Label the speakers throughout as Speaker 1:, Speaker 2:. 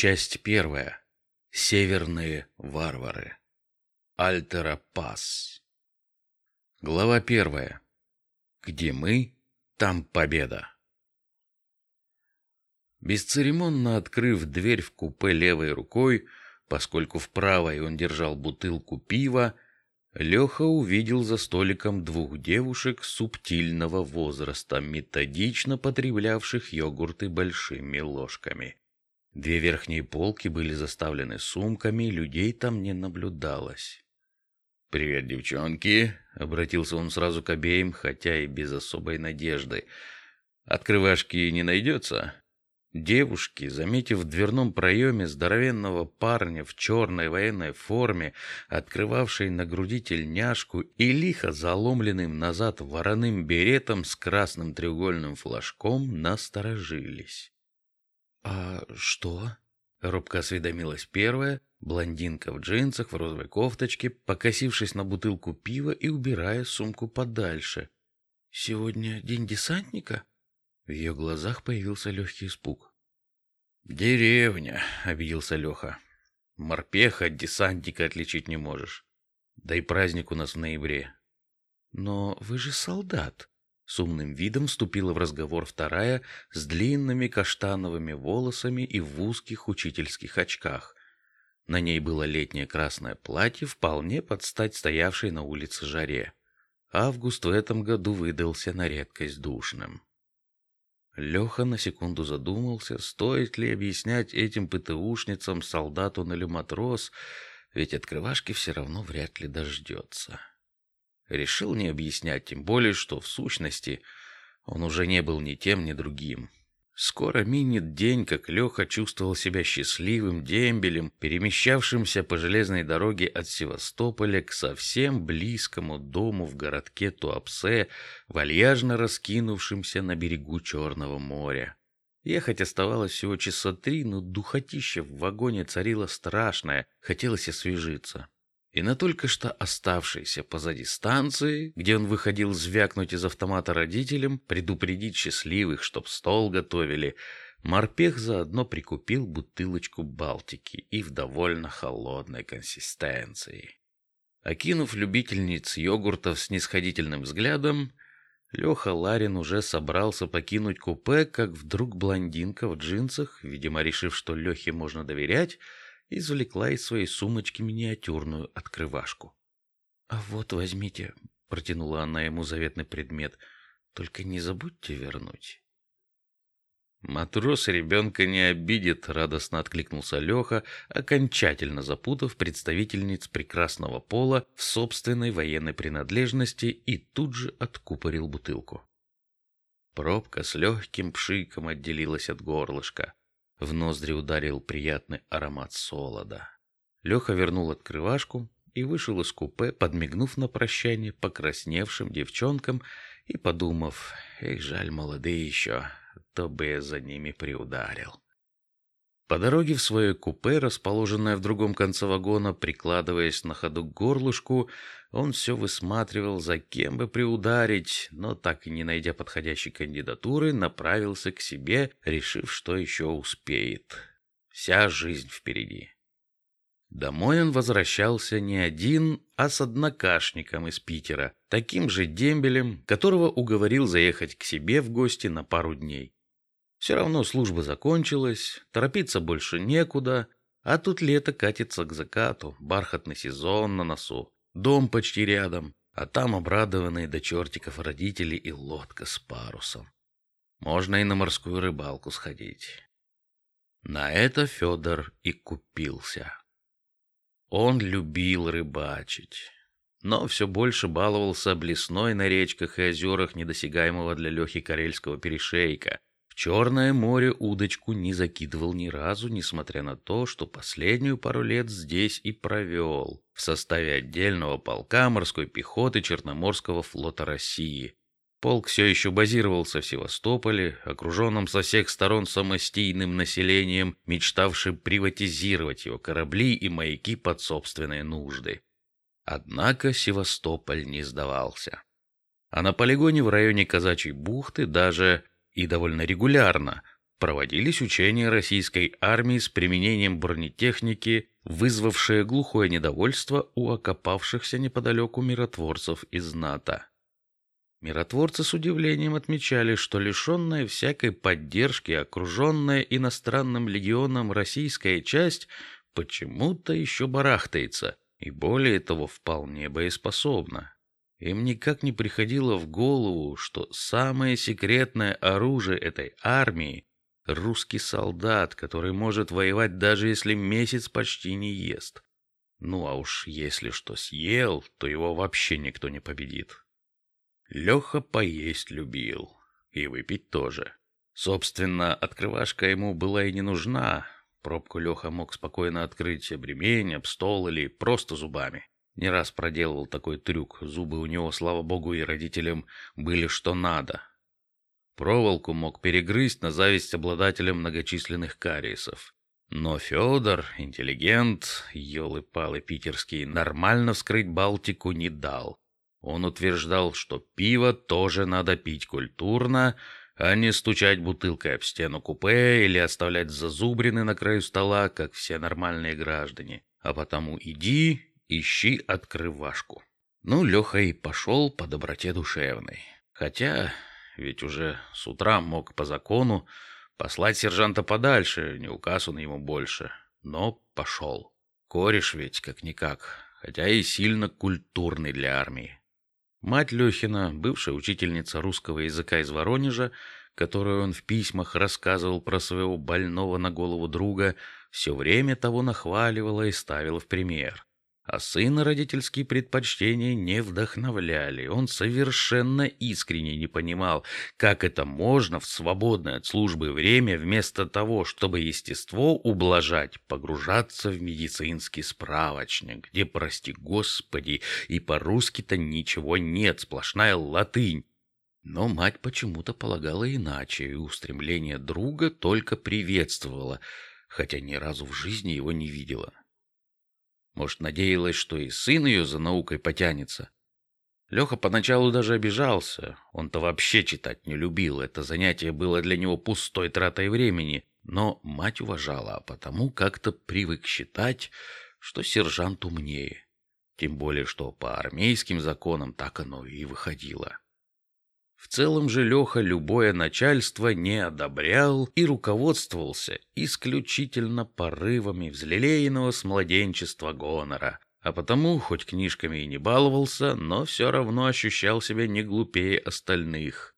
Speaker 1: Часть первая. Северные варвары. Альтера Пас. Глава первая. Где мы, там победа. Бесцеремонно открыв дверь в купе левой рукой, поскольку в правой он держал бутылку пива, Леха увидел за столиком двух девушек субтильного возраста, методично потреблявших йогурты большими ложками. Две верхние полки были заставлены сумками, людей там не наблюдалось. Привет, девчонки, обратился он сразу к обеим, хотя и без особой надежды. Открывашки не найдется? Девушки, заметив в дверном проеме здоровенного парня в черной военной форме, открывавшей на груди тельняшку и лихо заломленным назад вороным беретом с красным треугольным флажком, насторожились. А что? Робко осведомилась первая, блондинка в джинсах, в розовой кофточке, покосившись на бутылку пива и убирая сумку подальше. Сегодня день десантника? В ее глазах появился легкий испуг. Деревня, обиделся Леха. Морпеха от десантника отличить не можешь. Да и праздник у нас в ноябре. Но вы же солдат. С умным видом вступила в разговор вторая с длинными каштановыми волосами и в узких учительских очках. На ней было летнее красное платье, вполне под стать стоявшей на улице жаре. Август в этом году выдался на редкость душным. Леха на секунду задумался, стоит ли объяснять этим ПТУшницам, солдат он или матрос, ведь открывашки все равно вряд ли дождется. Решил не объяснять, тем более, что в сущности он уже не был ни тем, ни другим. Скоро минет день, как Леха чувствовал себя счастливым дембелем, перемещавшимся по железной дороге от Севастополя к совсем близкому дому в городке Туапсе, вальяжно раскинувшимся на берегу Черного моря. Ехать оставалось всего часа три, но духотища в вагоне царила страшная, хотелось освежиться и на только что оставшейся позади станции, где он выходил звякнуть из автомата родителям, предупредить счастливых, чтоб стол готовили, морпех заодно прикупил бутылочку Балтики и в довольно холодной консистенции. Окинув любительниц йогуртов с нисходительным взглядом, Леха Ларин уже собрался покинуть купе, как вдруг блондинка в джинсах, видимо, решив, что Лехе можно доверять, извлекла из своей сумочки миниатюрную открывашку. А вот возьмите, протянула она ему заветный предмет. Только не забудьте вернуть. Матрос ребенка не обидит, радостно откликнулся Леха, окончательно запутав представительниц прекрасного пола в собственной военной принадлежности и тут же откупорил бутылку. Пробка с легким пшиком отделилась от горлышка. В ноздри ударил приятный аромат солода. Леха вернул открывашку и вышел из купе, подмигнув на прощание покрасневшим девчонкам и подумав, эх, жаль, молодые еще, то бы я за ними приударил. По дороге в свое купе, расположенное в другом конце вагона, прикладываясь на ходу к горлышку, он все высматривал, за кем бы приударить, но так и не найдя подходящей кандидатуры, направился к себе, решив, что еще успеет. Вся жизнь впереди. Домой он возвращался не один, а с однокашником из Питера, таким же дембелем, которого уговорил заехать к себе в гости на пару дней. Все равно служба закончилась, торопиться больше некуда, а тут лето катится к закату, бархатный сезон на носу, дом почти рядом, а там обрадованные до чертиков родители и лодка с парусом. Можно и на морскую рыбалку сходить. На это Федор и купился. Он любил рыбачить, но все больше баловался блесной на речках и озерах недосягаемого для Лехи Карельского перешейка, Черное море удочку не закидывал ни разу, несмотря на то, что последнюю пару лет здесь и провел в составе отдельного полка морской пехоты Черноморского флота России. Полк все еще базировался в Севастополе, окруженном со всех сторон самостийным населением, мечтавшим приватизировать его корабли и маяки под собственные нужды. Однако Севастополь не сдавался. А на полигоне в районе Казачьей бухты даже и довольно регулярно проводились учения российской армии с применением бронетехники, вызвавшие глухое недовольство у окопавшихся неподалеку миротворцев из НАТО. Миротворцы с удивлением отмечали, что лишенная всякой поддержки, окруженная иностранным легионом российская часть почему-то еще барахтается и более того вполне боеспособна. Им никак не приходило в голову, что самое секретное оружие этой армии — русский солдат, который может воевать даже если месяц почти не ест. Ну а уж если что съел, то его вообще никто не победит. Леха поесть любил. И выпить тоже. Собственно, открывашка ему была и не нужна. Пробку Леха мог спокойно открыть об ремень, об стол или просто зубами. Не раз проделывал такой трюк. Зубы у него, слава богу, и родителям были что надо. Проволоку мог перегрызть на зависть обладателям многочисленных кариесов. Но Федор, интеллигент, елы-палы питерский, нормально вскрыть Балтику не дал. Он утверждал, что пиво тоже надо пить культурно, а не стучать бутылкой об стену купе или оставлять зазубрины на краю стола, как все нормальные граждане. А потому иди ищи открывашку. Ну, Леха и пошел по доброте душевной. Хотя, ведь уже с утра мог по закону послать сержанта подальше, не указ он ему больше. Но пошел. Кореш ведь как-никак, хотя и сильно культурный для армии. Мать Лехина, бывшая учительница русского языка из Воронежа, которую он в письмах рассказывал про своего больного на голову друга, все время того нахваливала и ставила в пример. А сына родительские предпочтения не вдохновляли. Он совершенно искренне не понимал, как это можно в свободное от службы время вместо того, чтобы естество ублажать, погружаться в медицинский справочник, где, прости господи, и по-русски-то ничего нет, сплошная латынь. Но мать почему-то полагала иначе, и устремление друга только приветствовала, хотя ни разу в жизни его не видела. Может, надеялась, что и сын ее за наукой потянется. Леха поначалу даже обижался. Он-то вообще читать не любил. Это занятие было для него пустой тратой времени. Но мать уважала, а потому как-то привык считать, что сержант умнее. Тем более, что по армейским законам так оно и выходило. В целом же Леха любое начальство не одобрял и руководствовался исключительно порывами взлелеянного с младенчества гонора, а потому, хоть книжками и не баловался, но все равно ощущал себя не глупее остальных.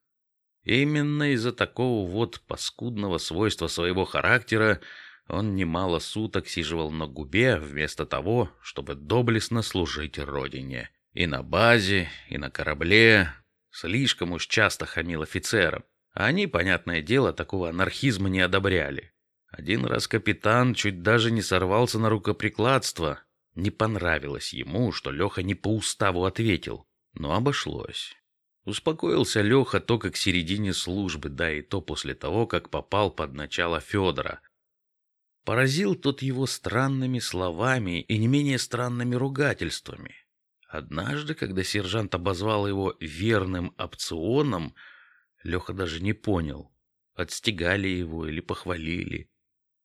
Speaker 1: Именно из-за такого вот паскудного свойства своего характера он немало суток сиживал на губе вместо того, чтобы доблестно служить родине. И на базе, и на корабле, Слишком уж часто хамил офицерам. А они, понятное дело, такого анархизма не одобряли. Один раз капитан чуть даже не сорвался на рукоприкладство. Не понравилось ему, что Леха не по уставу ответил. Но обошлось. Успокоился Леха только к середине службы, да и то после того, как попал под начало Федора. Поразил тот его странными словами и не менее странными ругательствами. Однажды, когда сержант обозвал его верным опционом, Леха даже не понял, отстегали его или похвалили.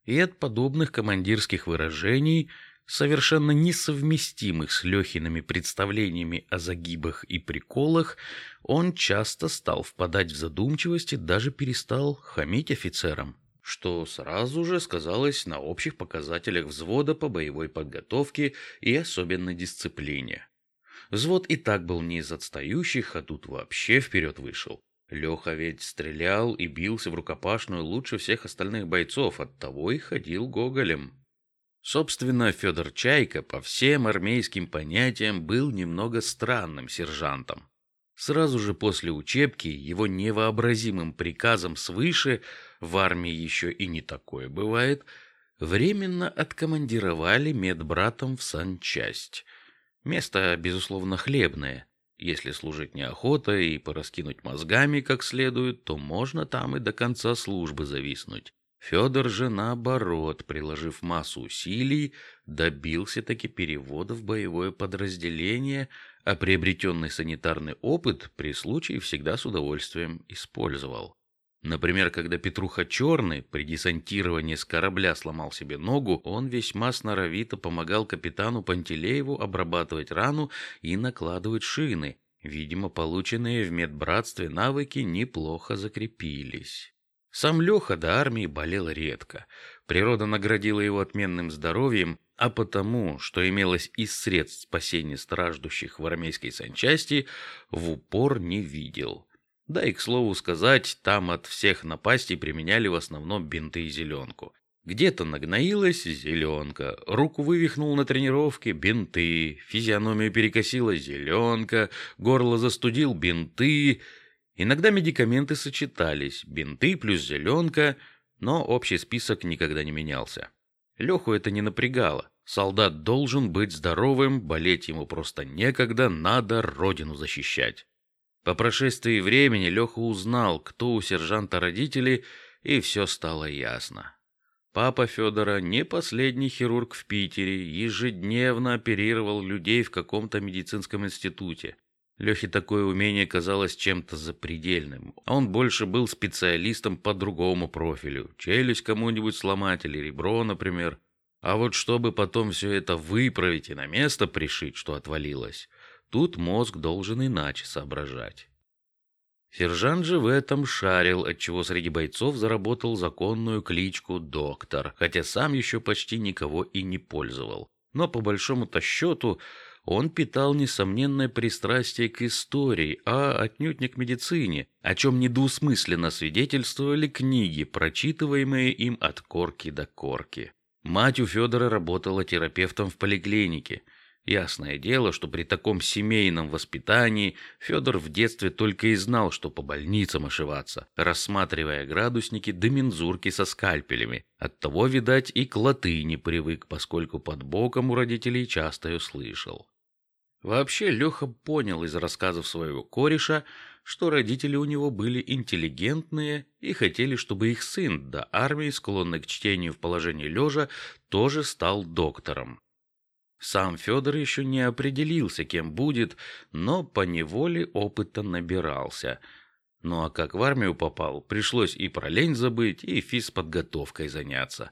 Speaker 1: И от подобных командирских выражений, совершенно несовместимых с Лехиными представлениями о загибах и приколах, он часто стал впадать в задумчивость и даже перестал хамить офицерам, что сразу же сказалось на общих показателях взвода по боевой подготовке и особенно дисциплине. Взвод и так был не из отстающих, а тут вообще вперед вышел. Леха ведь стрелял и бился в рукопашную лучше всех остальных бойцов, оттого и ходил гоголем. Собственно, Федор Чайка по всем армейским понятиям был немного странным сержантом. Сразу же после учебки его невообразимым приказом свыше в армии еще и не такое бывает, временно откомандировали медбратом в санчасть. Место, безусловно, хлебное. Если служить неохотой и пораскинуть мозгами как следует, то можно там и до конца службы зависнуть. Федор же, наоборот, приложив массу усилий, добился таки перевода в боевое подразделение, а приобретенный санитарный опыт при случае всегда с удовольствием использовал. Например, когда Петруха Черный при десантировании с корабля сломал себе ногу, он весьма сноровито помогал капитану Пантелееву обрабатывать рану и накладывать шины. Видимо, полученные в медбратстве навыки неплохо закрепились. Сам Леха до армии болел редко. Природа наградила его отменным здоровьем, а потому, что имелось из средств спасения страждущих в армейской санчасти, в упор не видел. Да и, к слову сказать, там от всех напастей применяли в основном бинты и зеленку. Где-то нагноилась зеленка, руку вывихнул на тренировке бинты, физиономию перекосила зеленка, горло застудил бинты. Иногда медикаменты сочетались, бинты плюс зеленка, но общий список никогда не менялся. Леху это не напрягало. Солдат должен быть здоровым, болеть ему просто некогда, надо родину защищать. По прошествии времени Леха узнал, кто у сержанта родители, и все стало ясно. Папа Федора, не последний хирург в Питере, ежедневно оперировал людей в каком-то медицинском институте. Лехе такое умение казалось чем-то запредельным. Он больше был специалистом по другому профилю. Челюсть кому-нибудь сломать или ребро, например. А вот чтобы потом все это выправить и на место пришить, что отвалилось, Тут мозг должен иначе соображать. Сержант же в этом шарил, отчего среди бойцов заработал законную кличку «Доктор», хотя сам еще почти никого и не пользовал. Но по большому-то счету он питал несомненное пристрастие к истории, а отнюдь не к медицине, о чем недвусмысленно свидетельствовали книги, прочитываемые им от корки до корки. Мать у Федора работала терапевтом в поликлинике – Ясное дело, что при таком семейном воспитании Федор в детстве только и знал, что по больницам ошиваться, рассматривая градусники да мензурки со скальпелями. Оттого, видать, и к латыни привык, поскольку под боком у родителей часто ее слышал. Вообще, Леха понял из рассказов своего кореша, что родители у него были интеллигентные и хотели, чтобы их сын, до армии склонный к чтению в положении лежа, тоже стал доктором. Сам Федор еще не определился, кем будет, но по неволе опыта набирался. Ну а как в армию попал, пришлось и про лень забыть, и физподготовкой заняться.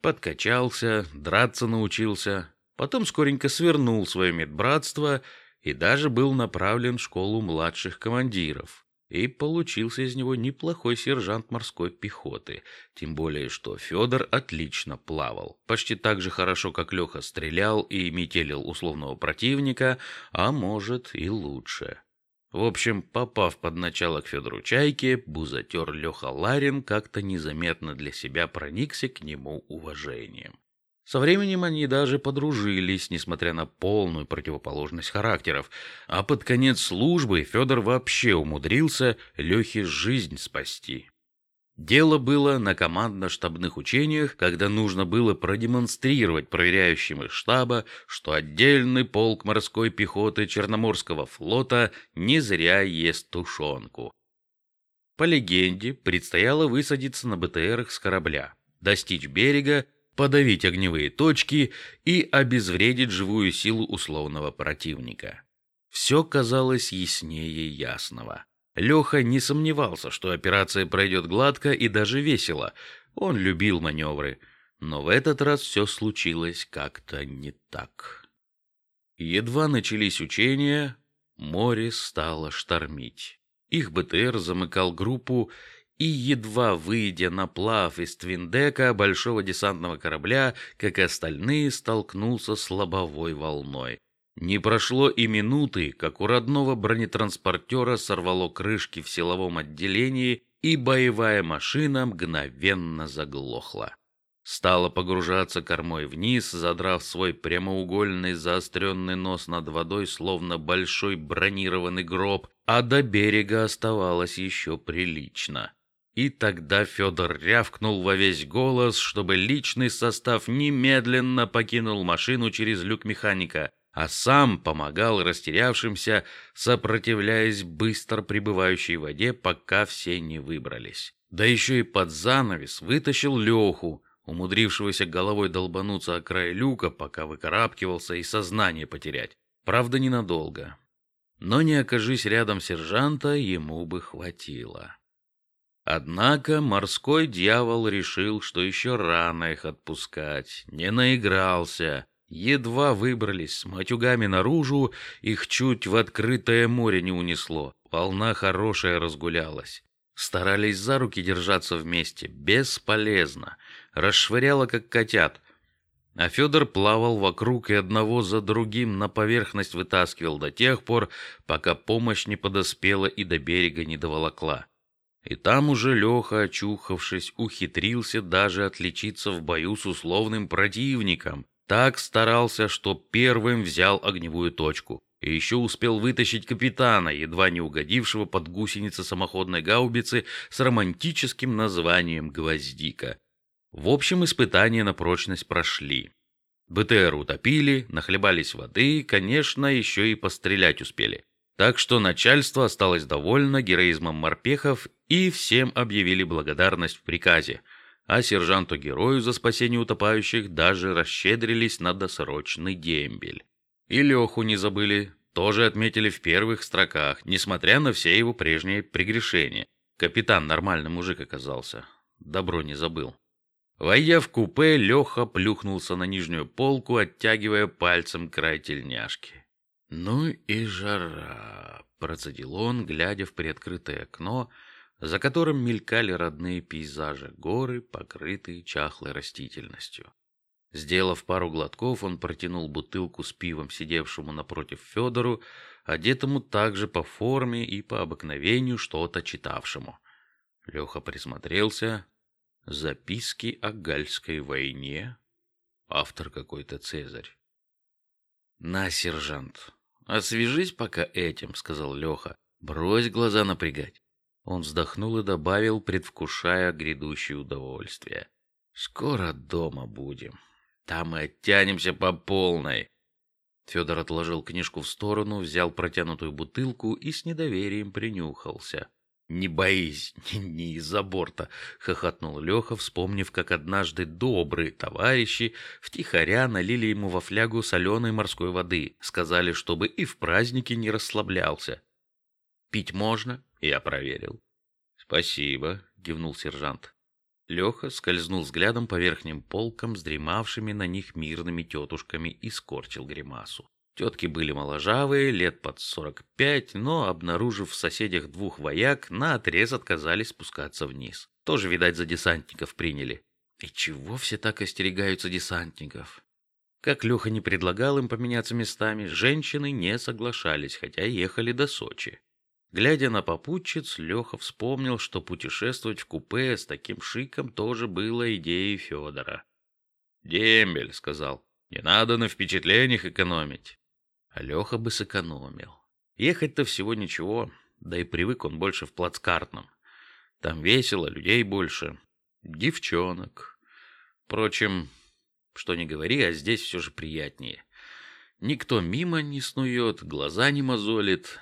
Speaker 1: Подкачался, драться научился, потом скоренько свернул свое медбратство и даже был направлен в школу младших командиров и получился из него неплохой сержант морской пехоты, тем более что Федор отлично плавал, почти так же хорошо, как Леха стрелял и метелил условного противника, а может и лучше. В общем, попав под начало к Федору Чайке, бузатер Леха Ларин как-то незаметно для себя проникся к нему уважением. Со временем они даже подружились, несмотря на полную противоположность характеров. А под конец службы Федор вообще умудрился Лехе жизнь спасти. Дело было на командно-штабных учениях, когда нужно было продемонстрировать проверяющим из штаба, что отдельный полк морской пехоты Черноморского флота не зря ест тушенку. По легенде, предстояло высадиться на БТРах с корабля, достичь берега подавить огневые точки и обезвредить живую силу условного противника. Все казалось яснее ясного. Леха не сомневался, что операция пройдет гладко и даже весело. Он любил маневры, но в этот раз все случилось как-то не так. Едва начались учения, море стало штормить. Их БТР замыкал группу и, едва выйдя на плав из Твиндека большого десантного корабля, как и остальные, столкнулся с лобовой волной. Не прошло и минуты, как у родного бронетранспортера сорвало крышки в силовом отделении, и боевая машина мгновенно заглохла. Стала погружаться кормой вниз, задрав свой прямоугольный заостренный нос над водой, словно большой бронированный гроб, а до берега оставалось еще прилично. И тогда Федор рявкнул во весь голос, чтобы личный состав немедленно покинул машину через люк механика, а сам помогал растерявшимся, сопротивляясь быстро прибывающей воде, пока все не выбрались. Да еще и под занавес вытащил Леху, умудрившегося головой долбануться о край люка, пока выкарабкивался и сознание потерять. Правда, ненадолго. Но не окажись рядом сержанта, ему бы хватило. Однако морской дьявол решил, что еще рано их отпускать, не наигрался. Едва выбрались с матюгами наружу, их чуть в открытое море не унесло. Волна хорошая разгулялась. Старались за руки держаться вместе, бесполезно. Расшвыряло, как котят. А Федор плавал вокруг и одного за другим на поверхность вытаскивал до тех пор, пока помощь не подоспела и до берега не доволокла. И там уже Леха, очухавшись, ухитрился даже отличиться в бою с условным противником. Так старался, что первым взял огневую точку. И еще успел вытащить капитана, едва не угодившего под гусеницы самоходной гаубицы с романтическим названием «Гвоздика». В общем, испытания на прочность прошли. БТР утопили, нахлебались воды, конечно, еще и пострелять успели. Так что начальство осталось довольно героизмом морпехов и всем объявили благодарность в приказе, а сержанту-герою за спасение утопающих даже расщедрились на досрочный дембель. И Леху не забыли, тоже отметили в первых строках, несмотря на все его прежние прегрешения. Капитан нормальный мужик оказался, добро не забыл. Войдя в купе, Леха плюхнулся на нижнюю полку, оттягивая пальцем край тельняшки. «Ну и жара!» — процедил он, глядя в приоткрытое окно, за которым мелькали родные пейзажи, горы, покрытые чахлой растительностью. Сделав пару глотков, он протянул бутылку с пивом сидевшему напротив Федору, одетому также по форме и по обыкновению что-то читавшему. Леха присмотрелся. Записки о Гальской войне. Автор какой-то Цезарь. На, сержант, «Освежись пока этим», — сказал Леха. «Брось глаза напрягать». Он вздохнул и добавил, предвкушая грядущее удовольствие. «Скоро дома будем. Там и оттянемся по полной». Федор отложил книжку в сторону, взял протянутую бутылку и с недоверием принюхался. «Не боись, не из-за борта!» — хохотнул Леха, вспомнив, как однажды добрые товарищи втихаря налили ему во флягу соленой морской воды, сказали, чтобы и в празднике не расслаблялся. «Пить можно?» — я проверил. «Спасибо», — кивнул сержант. Леха скользнул взглядом по верхним полкам с дремавшими на них мирными тетушками и скорчил гримасу. Тетки были моложавые, лет под сорок пять, но, обнаружив в соседях двух вояк, наотрез отказались спускаться вниз. Тоже, видать, за десантников приняли. И чего все так остерегаются десантников? Как Леха не предлагал им поменяться местами, женщины не соглашались, хотя ехали до Сочи. Глядя на попутчиц, Леха вспомнил, что путешествовать в купе с таким шиком тоже было идеей Федора. «Дембель», — сказал, — «не надо на впечатлениях экономить. Леха бы сэкономил. Ехать-то всего ничего, да и привык он больше в плацкартном. Там весело, людей больше, девчонок. Впрочем, что не говори, а здесь все же приятнее. Никто мимо не снует, глаза не мозолит.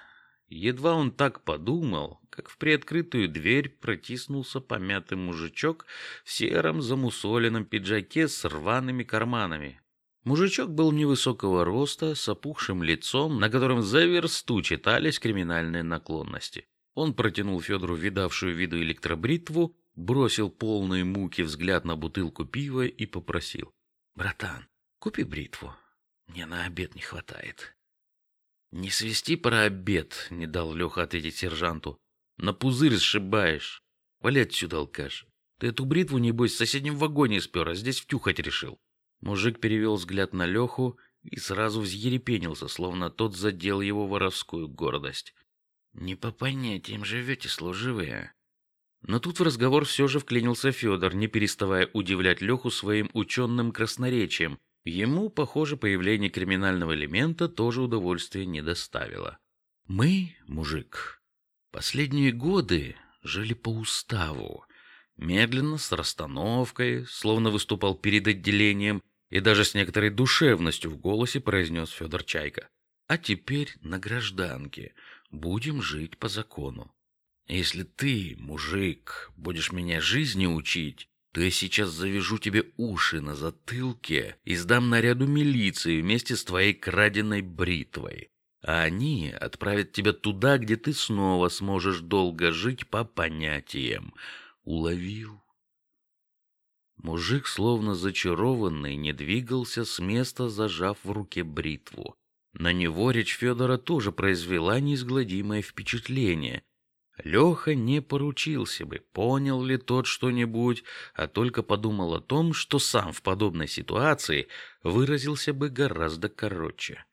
Speaker 1: Едва он так подумал, как в приоткрытую дверь протиснулся помятый мужичок в сером замусоленном пиджаке с рваными карманами. Мужичок был невысокого роста, с опухшим лицом, на котором за версту читались криминальные наклонности. Он протянул Федору видавшую виду электробритву, бросил полные муки взгляд на бутылку пива и попросил. «Братан, купи бритву. Мне на обед не хватает». «Не свисти про обед», — не дал Леха ответить сержанту. «На пузырь сшибаешь. Вали отсюда, алкаш. Ты эту бритву, небось, в соседнем вагоне спер, а здесь втюхать решил». Мужик перевел взгляд на Леху и сразу взъерепенился, словно тот задел его воровскую гордость. «Не по понятиям живете, служивые». Но тут в разговор все же вклинился Федор, не переставая удивлять Леху своим ученым красноречием. Ему, похоже, появление криминального элемента тоже удовольствия не доставило. «Мы, мужик, последние годы жили по уставу, медленно, с расстановкой, словно выступал перед отделением, и даже с некоторой душевностью в голосе произнес Федор Чайка. А теперь на гражданке будем жить по закону. Если ты, мужик, будешь меня жизни учить, то я сейчас завяжу тебе уши на затылке и сдам наряду милиции вместе с твоей краденой бритвой. а они отправят тебя туда, где ты снова сможешь долго жить по понятиям. Уловил? Мужик, словно зачарованный, не двигался с места, зажав в руке бритву. На него речь Федора тоже произвела неизгладимое впечатление. Леха не поручился бы, понял ли тот что-нибудь, а только подумал о том, что сам в подобной ситуации выразился бы гораздо короче.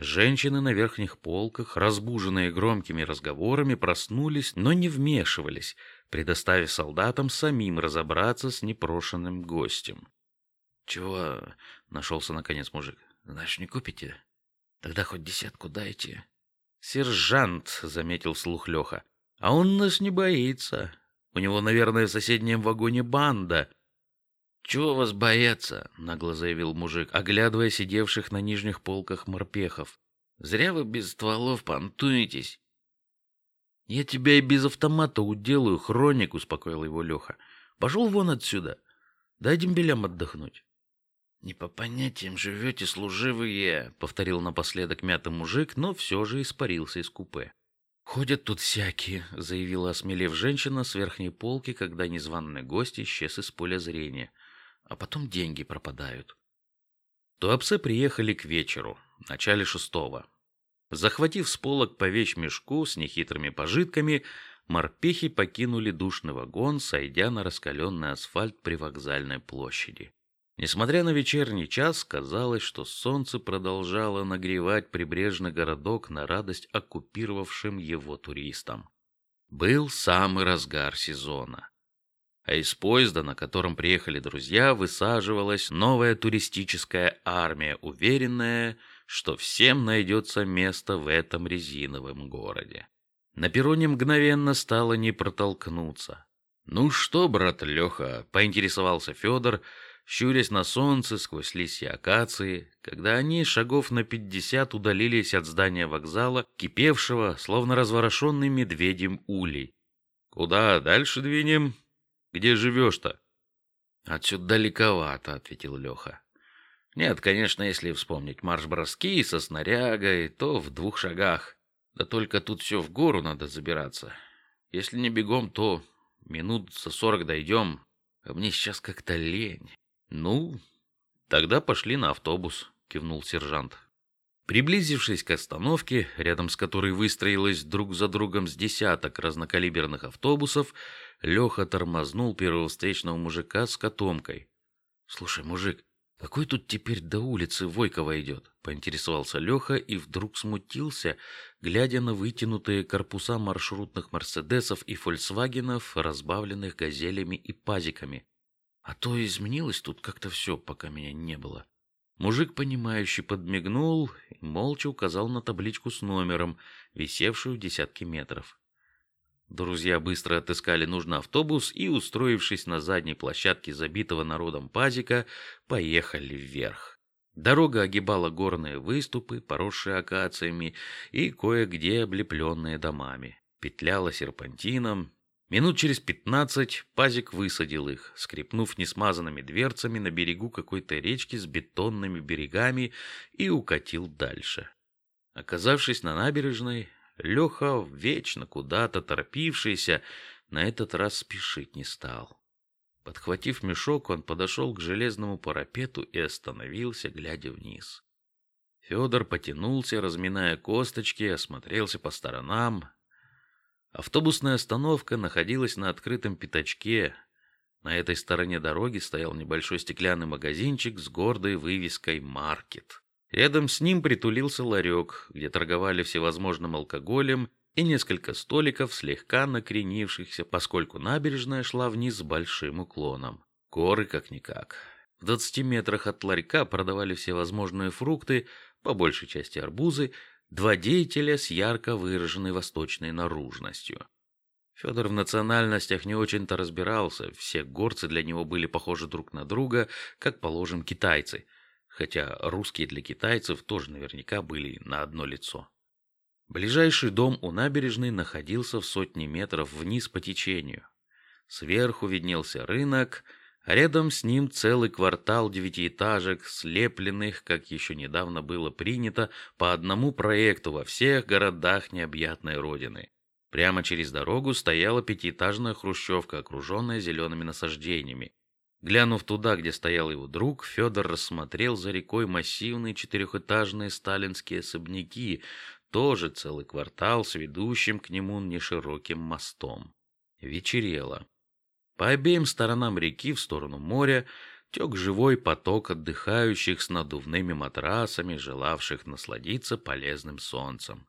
Speaker 1: Женщины на верхних полках, разбуженные громкими разговорами, проснулись, но не вмешивались, предоставив солдатам самим разобраться с непрошенным гостем.
Speaker 2: «Чего?» — нашелся наконец мужик. «Знаешь, не купите? Тогда хоть десятку дайте».
Speaker 1: «Сержант», — заметил слух Леха, — «а он нас не боится. У него, наверное, в соседнем вагоне банда».
Speaker 2: «Чего вас бояться?»
Speaker 1: — нагло заявил мужик, оглядывая сидевших на нижних полках морпехов.
Speaker 2: «Зря вы без стволов понтуетесь».
Speaker 1: «Я тебя и без автомата уделаю, хроник», — успокоил его Леха. «Пошел вон отсюда. Дай дембелям отдохнуть».
Speaker 2: «Не по понятиям живете, служивые», — повторил напоследок мятый мужик, но все же испарился из купе.
Speaker 1: «Ходят тут всякие», — заявила осмелев женщина с верхней полки, когда незваный гость исчез из поля зрения а потом деньги пропадают. Туапсе приехали к вечеру, в начале шестого. Захватив с полок по вещмешку с нехитрыми пожитками, морпехи покинули душный вагон, сойдя на раскаленный асфальт при вокзальной площади. Несмотря на вечерний час, казалось, что солнце продолжало нагревать прибрежный городок на радость оккупировавшим его туристам. Был самый разгар сезона а из поезда, на котором приехали друзья, высаживалась новая туристическая армия, уверенная, что всем найдется место в этом резиновом городе. На перроне мгновенно стало не протолкнуться. «Ну что, брат Леха?» — поинтересовался Федор, щурясь на солнце сквозь листья акации, когда они шагов на пятьдесят удалились от здания вокзала, кипевшего, словно разворошенный медведем улей. «Куда дальше двинем?» Где живешь-то?
Speaker 2: Отсюда далековато, ответил Леха. Нет, конечно, если вспомнить марш-броски со снарягой, то в двух шагах. Да только тут все в гору надо забираться. Если не бегом, то минут за сорок дойдем. А мне сейчас как-то лень.
Speaker 1: Ну, тогда пошли на автобус, кивнул сержант. Приблизившись к остановке, рядом с которой выстроилось друг за другом с десяток разнокалиберных автобусов, Леха тормознул первого встречного мужика с котомкой.
Speaker 2: «Слушай, мужик, какой тут теперь до улицы Войкова идет?» — поинтересовался Леха и вдруг смутился, глядя на вытянутые корпуса маршрутных «Мерседесов» и «Фольксвагенов», разбавленных «Газелями» и «Пазиками». А то изменилось тут как-то все, пока меня не было. Мужик, понимающий, подмигнул и молча указал на табличку с номером, висевшую в десятки метров. Друзья быстро отыскали нужный автобус и, устроившись на задней площадке забитого народом пазика, поехали вверх. Дорога огибала горные выступы, поросшие акациями и кое-где облепленные домами. Петляла серпантином. Минут через пятнадцать пазик высадил их, скрипнув несмазанными дверцами на берегу какой-то речки с бетонными берегами и укатил дальше. Оказавшись на набережной, Леха, вечно куда-то торопившийся, на этот раз спешить не стал. Подхватив мешок, он подошел к железному парапету и остановился, глядя вниз. Федор потянулся, разминая косточки, осмотрелся по сторонам. Автобусная остановка находилась на открытом пятачке. На этой стороне дороги стоял небольшой стеклянный магазинчик с гордой вывеской «Маркет». Рядом с ним притулился ларек, где торговали всевозможным алкоголем и несколько столиков, слегка накренившихся, поскольку набережная шла вниз с большим уклоном. Горы как-никак. В двадцати метрах от ларька продавали всевозможные фрукты, по большей части арбузы, два деятеля с ярко выраженной восточной наружностью. Федор в национальностях не очень-то разбирался, все горцы для него были похожи друг на друга, как положим китайцы – хотя русские для китайцев тоже наверняка были на одно лицо. Ближайший дом у набережной находился в сотне метров вниз по течению. Сверху виднелся рынок, а рядом с ним целый квартал девятиэтажек, слепленных, как еще недавно было принято, по одному проекту во всех городах необъятной родины. Прямо через дорогу стояла пятиэтажная хрущевка, окруженная зелеными насаждениями. Глянув туда, где стоял его друг, Федор рассмотрел за рекой массивные четырехэтажные сталинские особняки, тоже целый квартал с ведущим к нему нешироким мостом. Вечерело. По обеим сторонам реки в сторону моря тек живой поток отдыхающих с надувными матрасами, желавших насладиться полезным солнцем.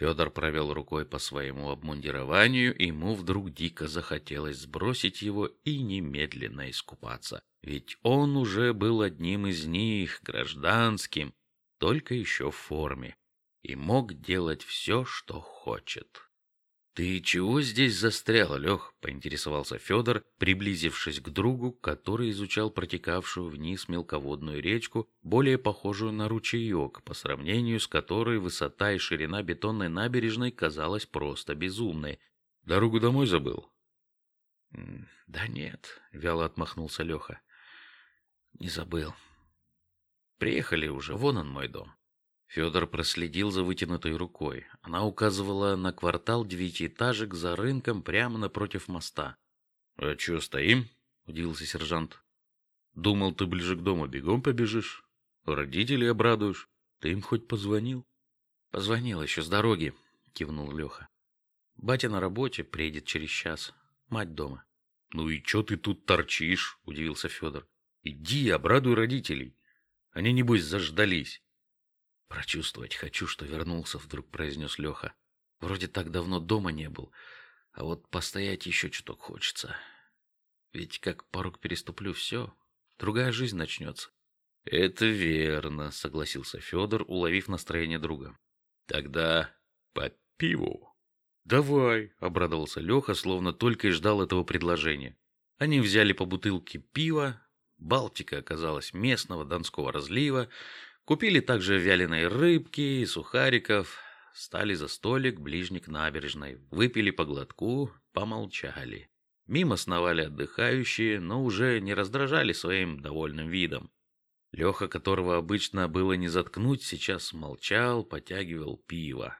Speaker 2: Федор провел рукой по своему обмундированию, и ему вдруг дико захотелось сбросить его и немедленно искупаться. Ведь он уже был одним из них, гражданским, только еще в форме, и мог делать все, что хочет. «Ты чего здесь застрял, Лех?» — поинтересовался Федор, приблизившись к другу, который изучал протекавшую вниз мелководную речку, более похожую на ручеек, по сравнению с которой высота и ширина бетонной набережной казалась просто безумной. «Дорогу домой забыл?» «Да нет», — вяло отмахнулся Леха. «Не забыл. Приехали уже, вон он мой дом». Федор проследил за вытянутой рукой. Она указывала на квартал девятиэтажек за рынком прямо напротив моста. «А чё стоим?» — удивился сержант. «Думал, ты ближе к дому бегом побежишь. Родителей обрадуешь. Ты им хоть позвонил?» «Позвонил еще с дороги», — кивнул Леха. «Батя на работе, приедет через час. Мать дома».
Speaker 1: «Ну и чё ты тут торчишь?» — удивился Федор. «Иди, обрадуй родителей. Они, небось, заждались».
Speaker 2: Прочувствовать хочу, что вернулся, вдруг произнес Леха. Вроде так давно дома не был, а вот постоять еще чуток хочется. Ведь как порог переступлю, все, другая жизнь начнется.
Speaker 1: Это верно, согласился Федор, уловив настроение друга. Тогда по пиву.
Speaker 2: Давай, обрадовался Леха, словно только и ждал этого предложения. Они взяли по бутылке пива. Балтика оказалась местного донского разлива, Купили также вяленой рыбки и сухариков, стали за столик ближний к набережной, выпили по глотку, помолчали. Мимо сновали отдыхающие, но уже не раздражали своим довольным видом. Леха, которого обычно было не заткнуть, сейчас молчал, потягивал пиво.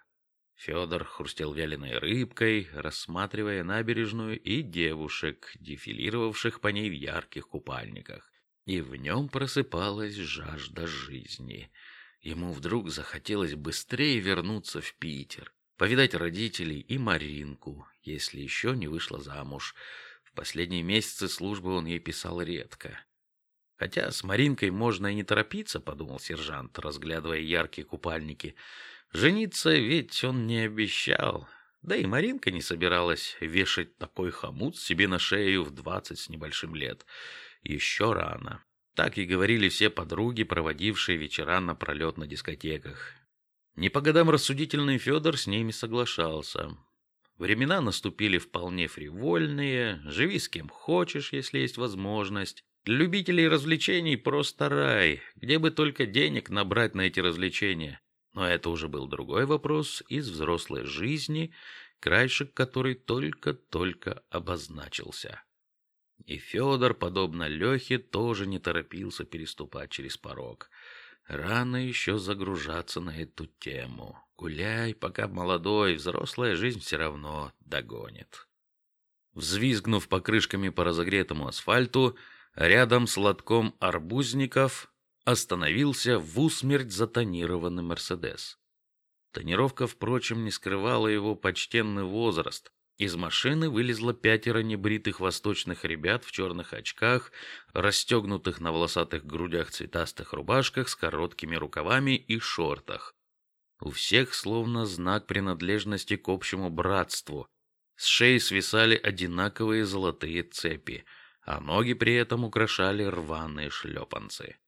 Speaker 2: Федор хрустел вяленой рыбкой, рассматривая набережную и девушек, дефилировавших по ней в ярких купальниках и в нем просыпалась жажда жизни. Ему вдруг захотелось быстрее вернуться в Питер, повидать родителей и Маринку, если еще не вышла замуж. В последние месяцы службы он ей писал редко. Хотя с Маринкой можно и не торопиться, подумал сержант, разглядывая яркие купальники. Жениться ведь он не обещал. Да и Маринка не собиралась вешать такой хомут себе на шею в двадцать с небольшим лет еще рано. Так и говорили все подруги, проводившие вечера напролет на дискотеках. Не по годам рассудительный Федор с ними соглашался. Времена наступили вполне фривольные, живи с кем хочешь, если есть возможность. Для любителей развлечений просто рай, где бы только денег набрать на эти развлечения. Но это уже был другой вопрос из взрослой жизни, краешек которой только-только обозначился. И Федор, подобно Лехе, тоже не торопился переступать через порог. Рано еще загружаться на эту тему. Гуляй, пока молодой, взрослая жизнь все равно догонит. Взвизгнув покрышками по разогретому асфальту, рядом с лотком арбузников остановился в усмерть затонированный Мерседес. Тонировка, впрочем, не скрывала его почтенный возраст. Из машины вылезло пятеро небритых восточных ребят в черных очках, расстегнутых на волосатых грудях цветастых рубашках с короткими рукавами и шортах. У всех словно знак принадлежности к общему братству. С шеи свисали одинаковые золотые цепи, а ноги при этом украшали рваные шлепанцы.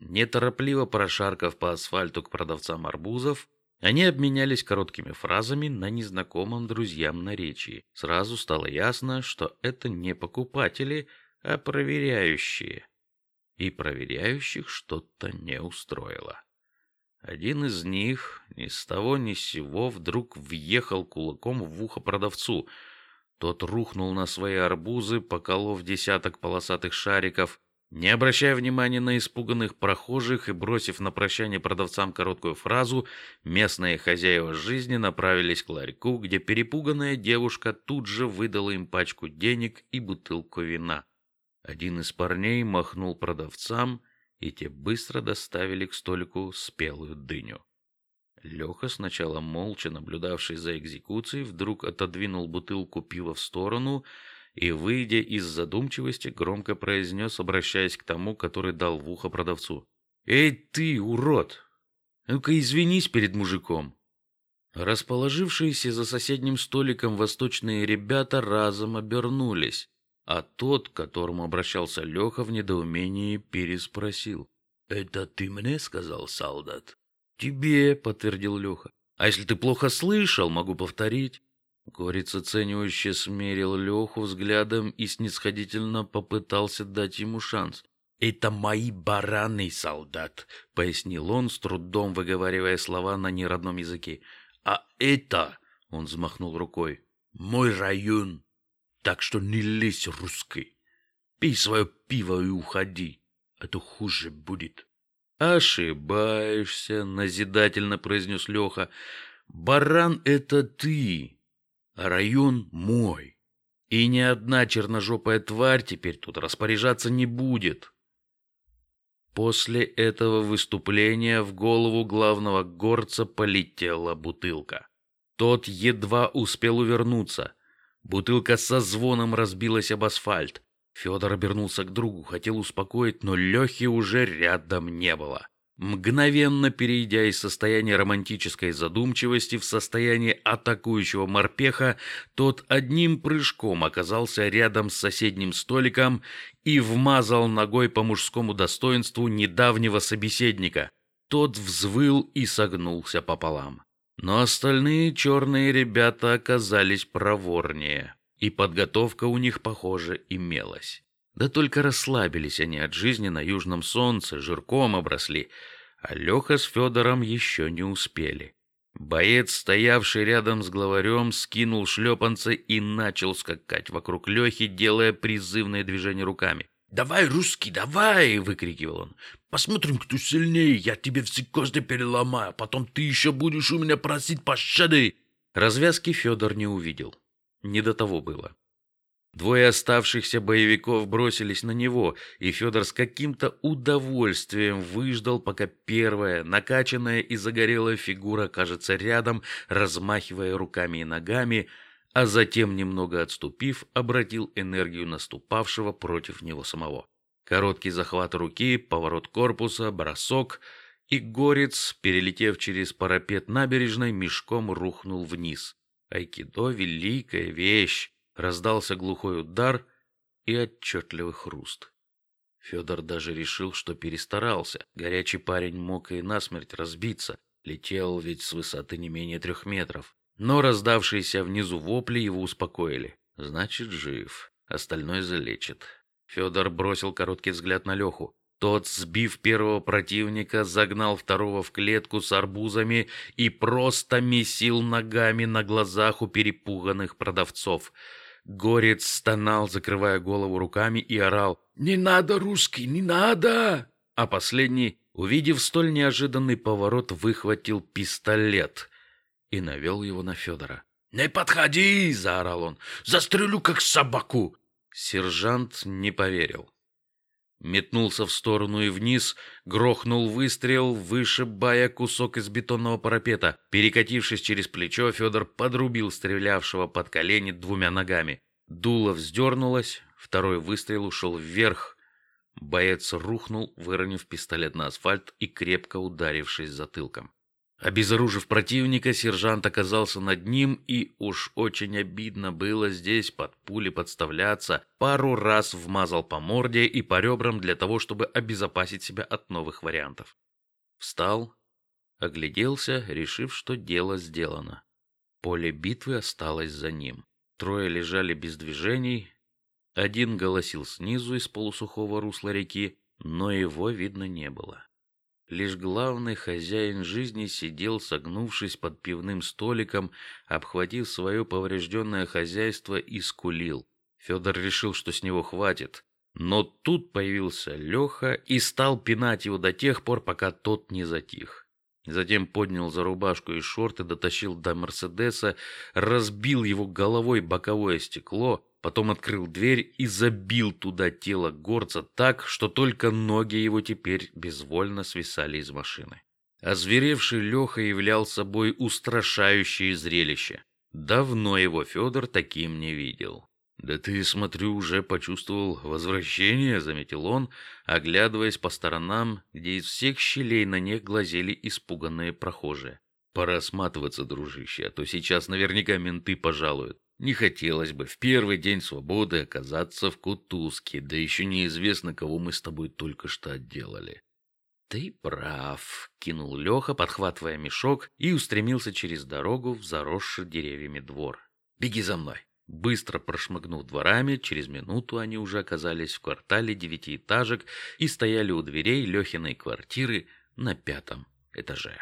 Speaker 2: Неторопливо прошаркав по асфальту к продавцам арбузов, они обменялись короткими фразами на незнакомом друзьям наречии. Сразу стало ясно, что это не покупатели, а проверяющие. И проверяющих что-то не устроило. Один из них ни с того ни с сего вдруг въехал кулаком в ухо продавцу. Тот рухнул на свои арбузы, поколов десяток полосатых шариков, не обращая внимания на испуганных прохожих и бросив на прощание продавцам короткую фразу, местные хозяева жизни направились к ларьку, где перепуганная девушка тут же выдала им пачку денег и бутылку вина. Один из парней махнул продавцам, и те быстро доставили к столику спелую дыню. Леха, сначала молча наблюдавший за экзекуцией, вдруг отодвинул бутылку пива в сторону и, выйдя из задумчивости, громко произнес, обращаясь к тому, который дал в ухо продавцу. «Эй ты, урод! Ну-ка извинись перед мужиком!» Расположившиеся за соседним столиком восточные ребята разом обернулись, а тот, к которому обращался Леха, в недоумении переспросил. «Это ты мне сказал, солдат?» «Тебе», — подтвердил Леха. «А если ты плохо слышал, могу повторить». Горец оценивающе смерил Леху взглядом и снисходительно попытался дать ему шанс. «Это мои бараны, солдат», — пояснил он, с трудом выговаривая слова на неродном языке. «А это...» — он взмахнул рукой. «Мой район. Так что не лезь русский. Пей свое пиво и уходи, а то хуже будет». «Ошибаешься», — назидательно произнес Леха. «Баран — это ты, а район мой. И ни одна черножопая тварь теперь тут распоряжаться не будет». После этого выступления в голову главного горца полетела бутылка. Тот едва успел увернуться. Бутылка со звоном разбилась об асфальт. Федор обернулся к другу, хотел успокоить, но Лехи уже рядом не было. Мгновенно перейдя из состояния романтической задумчивости в состояние атакующего морпеха, тот одним прыжком оказался рядом с соседним столиком и вмазал ногой по мужскому достоинству недавнего собеседника. Тот взвыл и согнулся пополам. Но остальные черные ребята оказались проворнее и подготовка у них, похоже, имелась. Да только расслабились они от жизни на южном солнце, жирком обросли, а Леха с Федором еще не успели. Боец, стоявший рядом с главарем, скинул шлепанцы и начал скакать вокруг Лехи, делая призывные движения руками. «Давай, русский, давай!» — выкрикивал он. «Посмотрим, кто сильнее, я тебе все кости переломаю, потом ты еще будешь у меня просить пощады!» Развязки Федор не увидел. Не до того было. Двое оставшихся боевиков бросились на него, и Федор с каким-то удовольствием выждал, пока первая, накачанная и загорелая фигура кажется рядом, размахивая руками и ногами, а затем, немного отступив, обратил энергию наступавшего против него самого. Короткий захват руки, поворот корпуса, бросок, и горец, перелетев через парапет набережной, мешком рухнул вниз. Айкидо — великая вещь. Раздался глухой удар и отчетливый хруст. Федор даже решил, что перестарался. Горячий парень мог и насмерть разбиться. Летел ведь с высоты не менее трех метров. Но раздавшиеся внизу вопли его успокоили. Значит, жив. Остальное залечит. Федор бросил короткий взгляд на Леху. Тот, сбив первого противника, загнал второго в клетку с арбузами и просто месил ногами на глазах у перепуганных продавцов. Горец стонал, закрывая голову руками, и орал «Не надо, русский, не надо!» А последний, увидев столь неожиданный поворот, выхватил пистолет и навел его на Федора. «Не подходи!» — заорал он. «Застрелю, как собаку!» Сержант не поверил. Метнулся в сторону и вниз, грохнул выстрел, вышибая кусок из бетонного парапета. Перекатившись через плечо, Федор подрубил стрелявшего под колени двумя ногами. Дуло вздернулось, второй выстрел ушел вверх. Боец рухнул, выронив пистолет на асфальт и крепко ударившись затылком. Обезоружив противника, сержант оказался над ним, и уж очень обидно было здесь под пули подставляться. Пару раз вмазал по морде и по ребрам для того, чтобы обезопасить себя от новых вариантов. Встал, огляделся, решив, что дело сделано. Поле битвы осталось за ним. Трое лежали без движений. Один голосил снизу из полусухого русла реки, но его видно не было. Лишь главный хозяин жизни сидел, согнувшись под пивным столиком, обхватив свое поврежденное хозяйство и скулил. Федор решил, что с него хватит. Но тут появился Леха и стал пинать его до тех пор, пока тот не затих. Затем поднял за рубашку и шорты, дотащил до Мерседеса, разбил его головой боковое стекло, потом открыл дверь и забил туда тело горца так, что только ноги его теперь безвольно свисали из машины. Озверевший Леха являл собой устрашающее зрелище. Давно его Федор таким не видел. «Да ты, смотрю, уже почувствовал возвращение», — заметил он, оглядываясь по сторонам, где из всех щелей на них глазели испуганные прохожие. «Пора сматываться, дружище, а то сейчас наверняка менты пожалуют. Не хотелось бы в первый день свободы оказаться в кутузке, да еще неизвестно, кого мы с тобой только что отделали». «Ты прав», — кинул Леха, подхватывая мешок, и устремился через дорогу в заросший деревьями двор. «Беги за мной». Быстро прошмыгнув дворами, через минуту они уже оказались в квартале девятиэтажек и стояли у дверей Лехиной квартиры на пятом этаже.